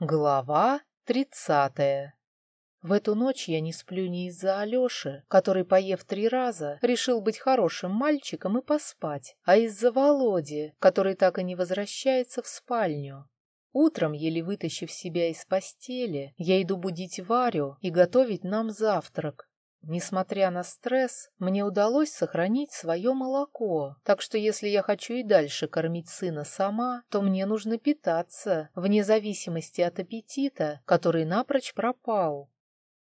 Глава тридцатая В эту ночь я не сплю не из-за Алёши, который, поев три раза, решил быть хорошим мальчиком и поспать, а из-за Володи, который так и не возвращается в спальню. Утром, еле вытащив себя из постели, я иду будить Варю и готовить нам завтрак. Несмотря на стресс, мне удалось сохранить свое молоко, так что если я хочу и дальше кормить сына сама, то мне нужно питаться, вне зависимости от аппетита, который напрочь пропал.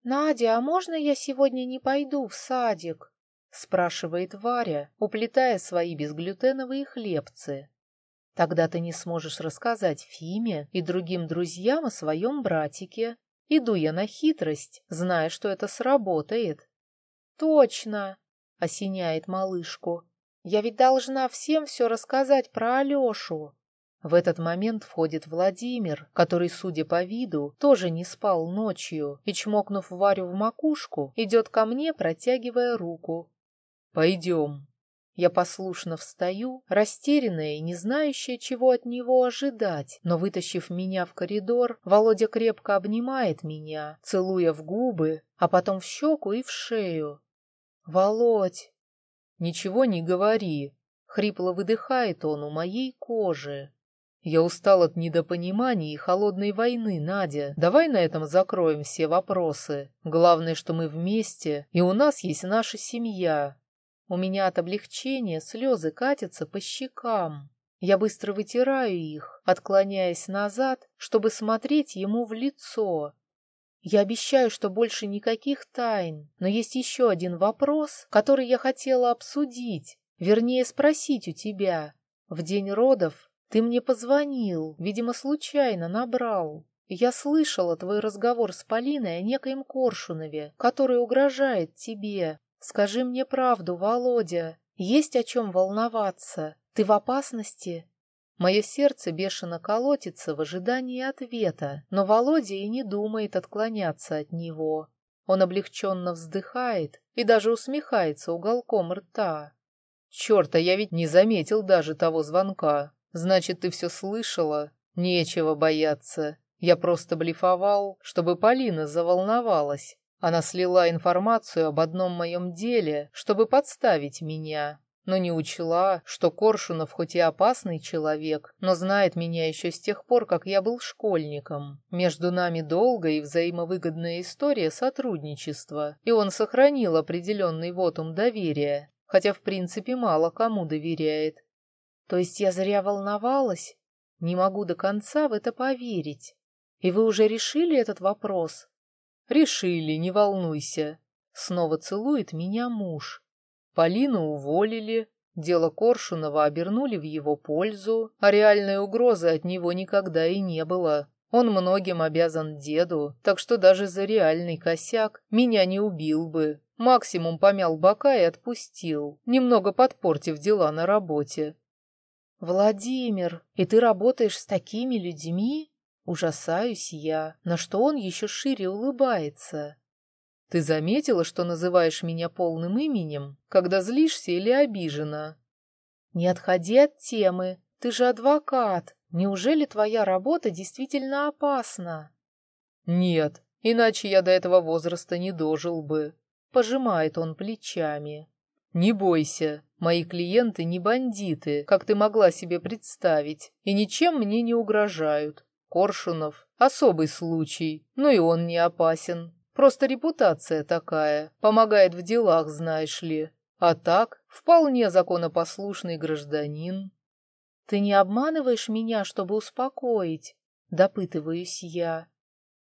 «Надя, а можно я сегодня не пойду в садик?» — спрашивает Варя, уплетая свои безглютеновые хлебцы. «Тогда ты не сможешь рассказать Фиме и другим друзьям о своем братике, Иду я на хитрость, зная, что это сработает. «Точно!» — осеняет малышку. «Я ведь должна всем все рассказать про Алешу!» В этот момент входит Владимир, который, судя по виду, тоже не спал ночью и, чмокнув Варю в макушку, идет ко мне, протягивая руку. «Пойдем!» Я послушно встаю, растерянная и не знающая, чего от него ожидать, но, вытащив меня в коридор, Володя крепко обнимает меня, целуя в губы, а потом в щеку и в шею. «Володь!» «Ничего не говори!» — хрипло выдыхает он у моей кожи. «Я устал от недопониманий и холодной войны, Надя. Давай на этом закроем все вопросы. Главное, что мы вместе, и у нас есть наша семья, у меня от облегчения слезы катятся по щекам. Я быстро вытираю их, отклоняясь назад, чтобы смотреть ему в лицо. Я обещаю, что больше никаких тайн, но есть еще один вопрос, который я хотела обсудить, вернее спросить у тебя. В день родов ты мне позвонил, видимо, случайно набрал. Я слышала твой разговор с Полиной о некоем Коршунове, который угрожает тебе. Скажи мне правду, Володя. Есть о чем волноваться. Ты в опасности? Мое сердце бешено колотится в ожидании ответа, но Володя и не думает отклоняться от него. Он облегченно вздыхает и даже усмехается уголком рта. «Черт, а я ведь не заметил даже того звонка. Значит, ты все слышала? Нечего бояться. Я просто блефовал, чтобы Полина заволновалась. Она слила информацию об одном моем деле, чтобы подставить меня, но не учла, что Коршунов хоть и опасный человек, но знает меня еще с тех пор, как я был школьником. Между нами долгая и взаимовыгодная история сотрудничества, и он сохранил определенный вотум доверия, хотя в принципе мало кому доверяет. То есть я зря волновалась? Не могу до конца в это поверить. И вы уже решили этот вопрос? Решили, не волнуйся. Снова целует меня муж. Полину уволили, дело Коршунова обернули в его пользу, а реальной угрозы от него никогда и не было. Он многим обязан деду, так что даже за реальный косяк меня не убил бы. Максимум помял бока и отпустил, немного подпортив дела на работе. «Владимир, и ты работаешь с такими людьми?» Ужасаюсь я, на что он еще шире улыбается. Ты заметила, что называешь меня полным именем, когда злишься или обижена? Не отходи от темы. Ты же адвокат. Неужели твоя работа действительно опасна? Нет, иначе я до этого возраста не дожил бы. Пожимает он плечами. Не бойся, мои клиенты не бандиты, как ты могла себе представить, и ничем мне не угрожают. Коршунов — особый случай, но и он не опасен. Просто репутация такая, помогает в делах, знаешь ли. А так, вполне законопослушный гражданин. Ты не обманываешь меня, чтобы успокоить? Допытываюсь я.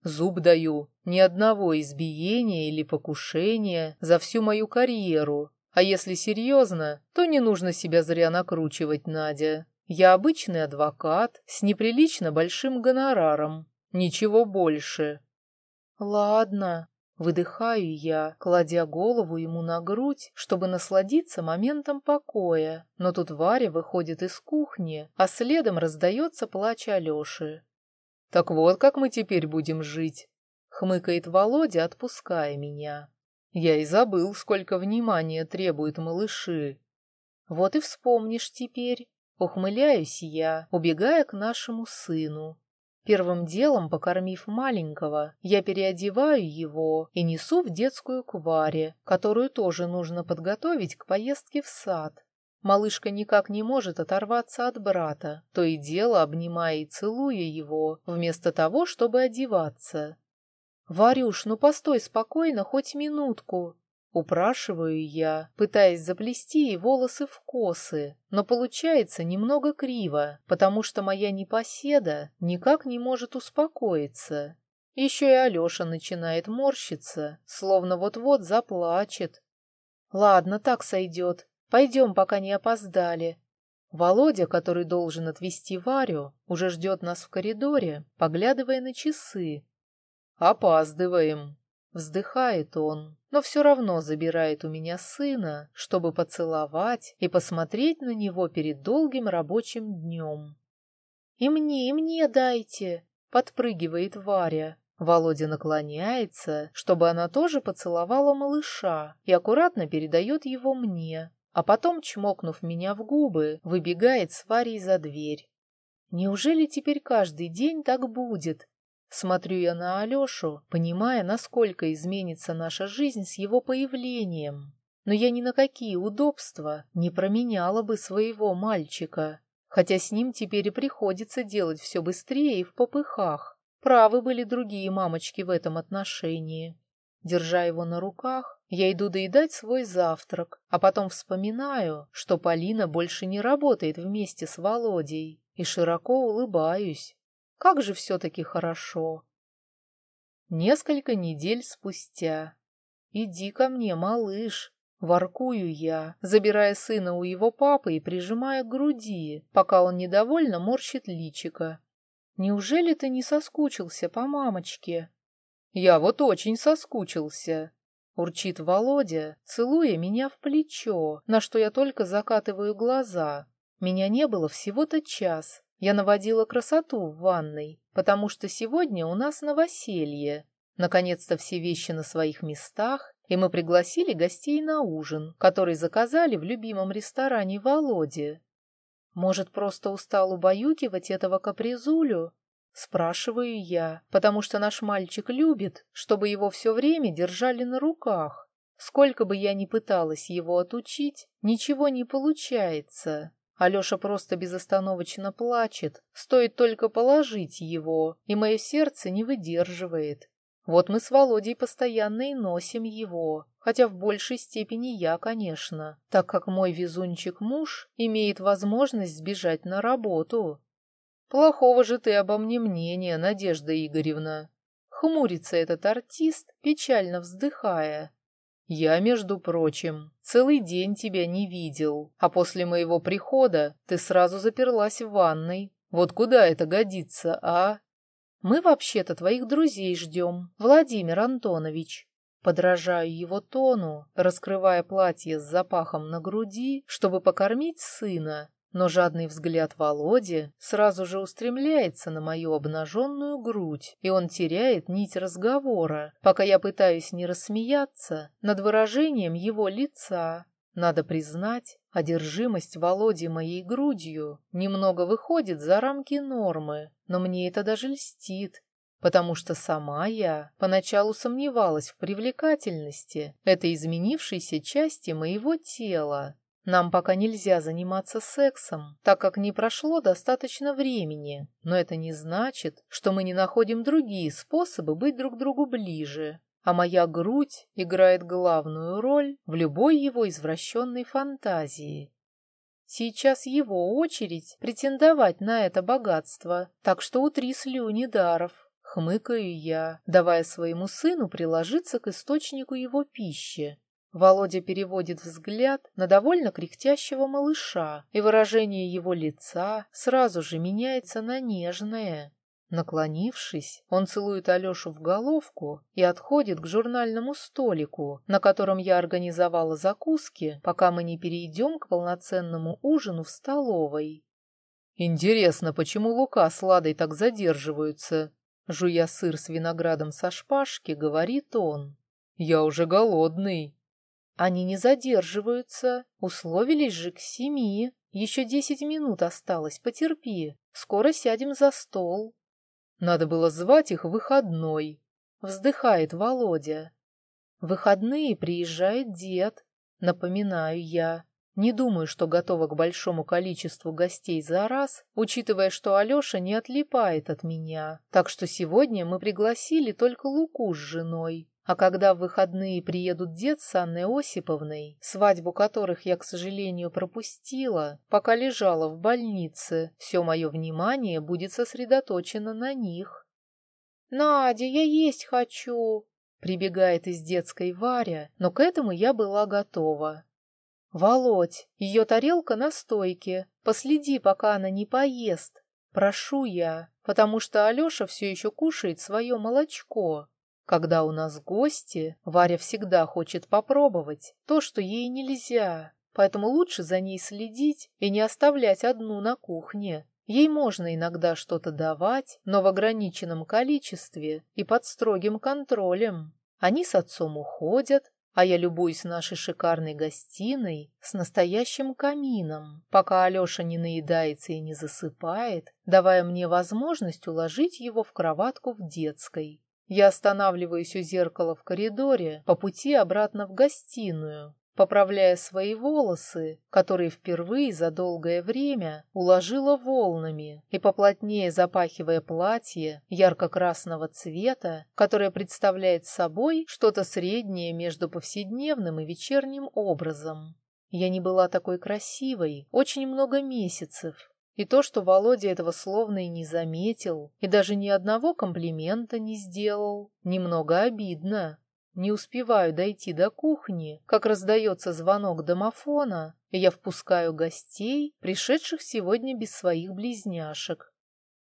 Зуб даю, ни одного избиения или покушения за всю мою карьеру. А если серьезно, то не нужно себя зря накручивать, Надя. Я обычный адвокат с неприлично большим гонораром. Ничего больше. Ладно, выдыхаю я, кладя голову ему на грудь, чтобы насладиться моментом покоя. Но тут Варя выходит из кухни, а следом раздается плач Алеши. «Так вот, как мы теперь будем жить», — хмыкает Володя, отпуская меня. Я и забыл, сколько внимания требуют малыши. Вот и вспомнишь теперь. Ухмыляюсь я, убегая к нашему сыну. Первым делом, покормив маленького, я переодеваю его и несу в детскую кваре, которую тоже нужно подготовить к поездке в сад. Малышка никак не может оторваться от брата, то и дело обнимая и целуя его, вместо того, чтобы одеваться. «Варюш, ну постой спокойно хоть минутку!» Упрашиваю я, пытаясь заплести волосы в косы, но получается немного криво, потому что моя непоседа никак не может успокоиться. Еще и Алеша начинает морщиться, словно вот-вот заплачет. Ладно, так сойдет. Пойдем, пока не опоздали. Володя, который должен отвезти Варю, уже ждет нас в коридоре, поглядывая на часы. «Опаздываем», — вздыхает он, но все равно забирает у меня сына, чтобы поцеловать и посмотреть на него перед долгим рабочим днем. «И мне, и мне дайте!» — подпрыгивает Варя. Володя наклоняется, чтобы она тоже поцеловала малыша и аккуратно передает его мне, а потом, чмокнув меня в губы, выбегает с Варей за дверь. Неужели теперь каждый день так будет? Смотрю я на Алешу, понимая, насколько изменится наша жизнь с его появлением. Но я ни на какие удобства не променяла бы своего мальчика, хотя с ним теперь и приходится делать все быстрее и в попыхах. Правы были другие мамочки в этом отношении. Держа его на руках, я иду доедать свой завтрак, а потом вспоминаю, что Полина больше не работает вместе с Володей, и широко улыбаюсь. Как же все-таки хорошо. Несколько недель спустя. «Иди ко мне, малыш!» Воркую я, забирая сына у его папы и прижимая к груди, пока он недовольно морщит личико. «Неужели ты не соскучился по мамочке?» «Я вот очень соскучился», — урчит Володя, целуя меня в плечо, на что я только закатываю глаза. Меня не было всего-то час, я наводила красоту в ванной, потому что сегодня у нас новоселье. Наконец-то все вещи на своих местах, и мы пригласили гостей на ужин, который заказали в любимом ресторане Володи. Может, просто устал убаюкивать этого капризулю? Спрашиваю я, потому что наш мальчик любит, чтобы его все время держали на руках. Сколько бы я ни пыталась его отучить, ничего не получается. Алеша просто безостановочно плачет, стоит только положить его, и мое сердце не выдерживает. Вот мы с Володей постоянно и носим его, хотя в большей степени я, конечно, так как мой везунчик-муж имеет возможность сбежать на работу. Плохого же ты обо мне мнения, Надежда Игоревна. Хмурится этот артист, печально вздыхая. Я, между прочим, целый день тебя не видел, а после моего прихода ты сразу заперлась в ванной. Вот куда это годится, а? Мы вообще-то твоих друзей ждем, Владимир Антонович. Подражаю его тону, раскрывая платье с запахом на груди, чтобы покормить сына, но жадный взгляд Володи сразу же устремляется на мою обнаженную грудь, и он теряет нить разговора, пока я пытаюсь не рассмеяться над выражением его лица. Надо признать, одержимость Володи моей грудью немного выходит за рамки нормы, но мне это даже льстит, потому что сама я поначалу сомневалась в привлекательности этой изменившейся части моего тела. Нам пока нельзя заниматься сексом, так как не прошло достаточно времени, но это не значит, что мы не находим другие способы быть друг другу ближе. А моя грудь играет главную роль в любой его извращенной фантазии. Сейчас его очередь претендовать на это богатство, так что утри слюни даров. Хмыкаю я, давая своему сыну приложиться к источнику его пищи. Володя переводит взгляд на довольно кряхтящего малыша, и выражение его лица сразу же меняется на нежное. Наклонившись, он целует Алешу в головку и отходит к журнальному столику, на котором я организовала закуски, пока мы не перейдем к полноценному ужину в столовой. «Интересно, почему Лука с Ладой так задерживаются?» Жуя сыр с виноградом со шпажки, говорит он. «Я уже голодный». Они не задерживаются, условились же к семи. Еще десять минут осталось, потерпи. Скоро сядем за стол. Надо было звать их выходной. Вздыхает Володя. Выходные приезжает дед, напоминаю я. Не думаю, что готова к большому количеству гостей за раз, учитывая, что Алеша не отлипает от меня. Так что сегодня мы пригласили только Луку с женой. А когда в выходные приедут дед с Анной Осиповной, свадьбу которых я, к сожалению, пропустила, пока лежала в больнице, все мое внимание будет сосредоточено на них. «Надя, я есть хочу!» Прибегает из детской Варя, но к этому я была готова. «Володь, ее тарелка на стойке. Последи, пока она не поест. Прошу я, потому что Алеша все еще кушает свое молочко. Когда у нас гости, Варя всегда хочет попробовать то, что ей нельзя, поэтому лучше за ней следить и не оставлять одну на кухне. Ей можно иногда что-то давать, но в ограниченном количестве и под строгим контролем. Они с отцом уходят, а я любуюсь нашей шикарной гостиной с настоящим камином, пока Алеша не наедается и не засыпает, давая мне возможность уложить его в кроватку в детской. Я останавливаюсь у зеркала в коридоре по пути обратно в гостиную, поправляя свои волосы, которые впервые за долгое время уложила волнами, и поплотнее запахивая платье ярко-красного цвета, которое представляет собой что-то среднее между повседневным и вечерним образом. Я не была такой красивой очень много месяцев, и то, что Володя этого словно и не заметил, и даже ни одного комплимента не сделал, немного обидно. Не успеваю дойти до кухни, как раздается звонок домофона, и я впускаю гостей, пришедших сегодня без своих близняшек.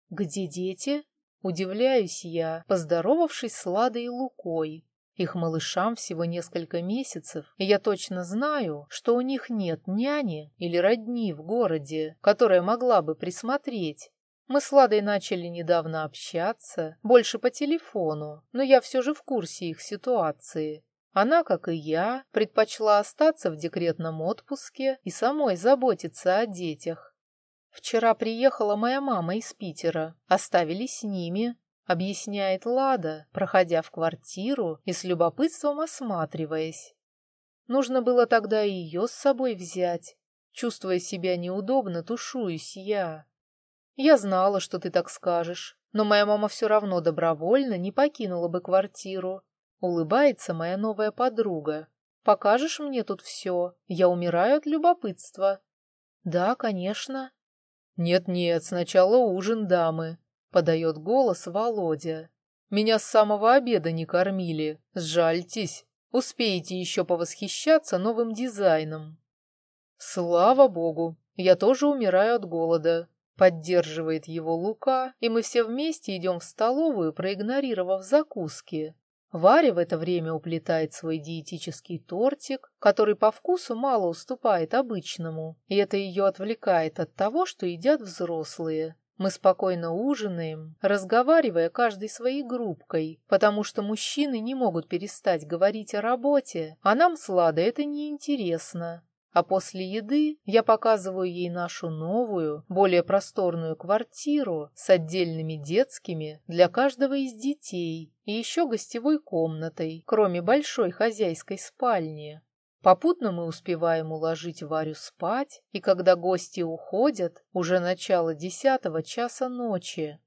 «Где дети?» Удивляюсь я, поздоровавшись с Ладой и Лукой. Их малышам всего несколько месяцев, и я точно знаю, что у них нет няни или родни в городе, которая могла бы присмотреть. Мы с Ладой начали недавно общаться, больше по телефону, но я все же в курсе их ситуации. Она, как и я, предпочла остаться в декретном отпуске и самой заботиться о детях. Вчера приехала моя мама из Питера, оставили с ними, объясняет Лада, проходя в квартиру и с любопытством осматриваясь. Нужно было тогда ее с собой взять. Чувствуя себя неудобно, тушуюсь я. Я знала, что ты так скажешь, но моя мама все равно добровольно не покинула бы квартиру. Улыбается моя новая подруга. Покажешь мне тут все? Я умираю от любопытства. Да, конечно. Нет-нет, сначала ужин, дамы, подает голос Володя. Меня с самого обеда не кормили. Сжальтесь. Успеете еще повосхищаться новым дизайном. Слава богу, я тоже умираю от голода. Поддерживает его Лука, и мы все вместе идем в столовую, проигнорировав закуски. Варя в это время уплетает свой диетический тортик, который по вкусу мало уступает обычному, и это ее отвлекает от того, что едят взрослые. Мы спокойно ужинаем, разговаривая каждой своей группкой, потому что мужчины не могут перестать говорить о работе, а нам с Ладой это неинтересно. А после еды я показываю ей нашу новую, более просторную квартиру с отдельными детскими для каждого из детей и еще гостевой комнатой, кроме большой хозяйской спальни. Попутно мы успеваем уложить Варю спать, и когда гости уходят, уже начало десятого часа ночи.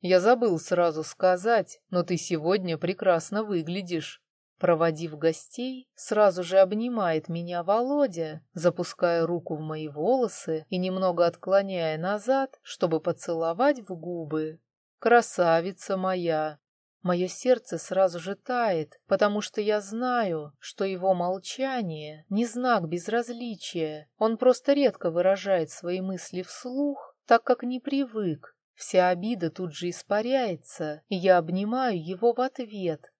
Я забыл сразу сказать, но ты сегодня прекрасно выглядишь. Проводив гостей, сразу же обнимает меня Володя, запуская руку в мои волосы и немного отклоняя назад, чтобы поцеловать в губы. Красавица моя, Мое сердце сразу же тает, потому что я знаю, что его молчание не знак безразличия. Он просто редко выражает свои мысли вслух, так как не привык. Вся обида тут же испаряется, и я обнимаю его в ответ.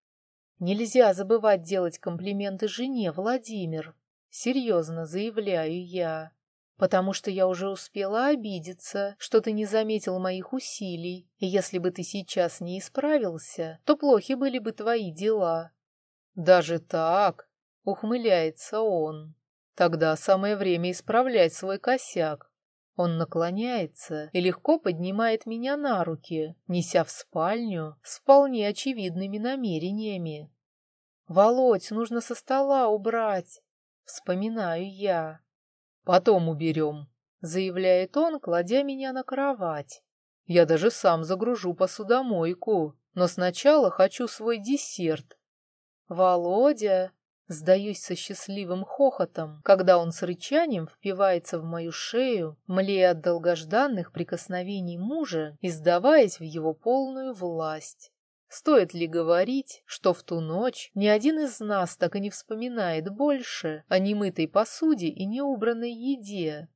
Нельзя забывать делать комплименты жене, Владимир. Серьезно заявляю я потому что я уже успела обидеться, что ты не заметил моих усилий, и если бы ты сейчас не исправился, то плохи были бы твои дела». «Даже так?» — ухмыляется он. «Тогда самое время исправлять свой косяк. Он наклоняется и легко поднимает меня на руки, неся в спальню с вполне очевидными намерениями. «Володь, нужно со стола убрать!» Вспоминаю я. «Потом уберем», — заявляет он, кладя меня на кровать. «Я даже сам загружу посудомойку, но сначала хочу свой десерт». «Володя!» Сдаюсь со счастливым хохотом, когда он с рычанием впивается в мою шею, млея от долгожданных прикосновений мужа и сдаваясь в его полную власть. Стоит ли говорить, что в ту ночь ни один из нас так и не вспоминает больше о немытой посуде и неубранной еде,